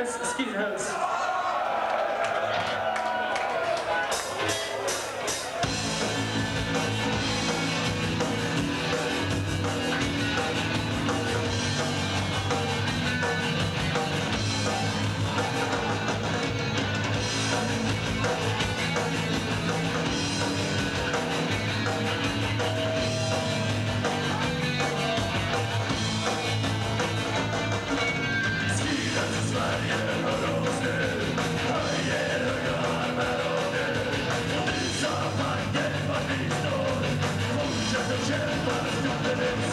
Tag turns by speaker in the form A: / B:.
A: Dance Skinheads. Shit,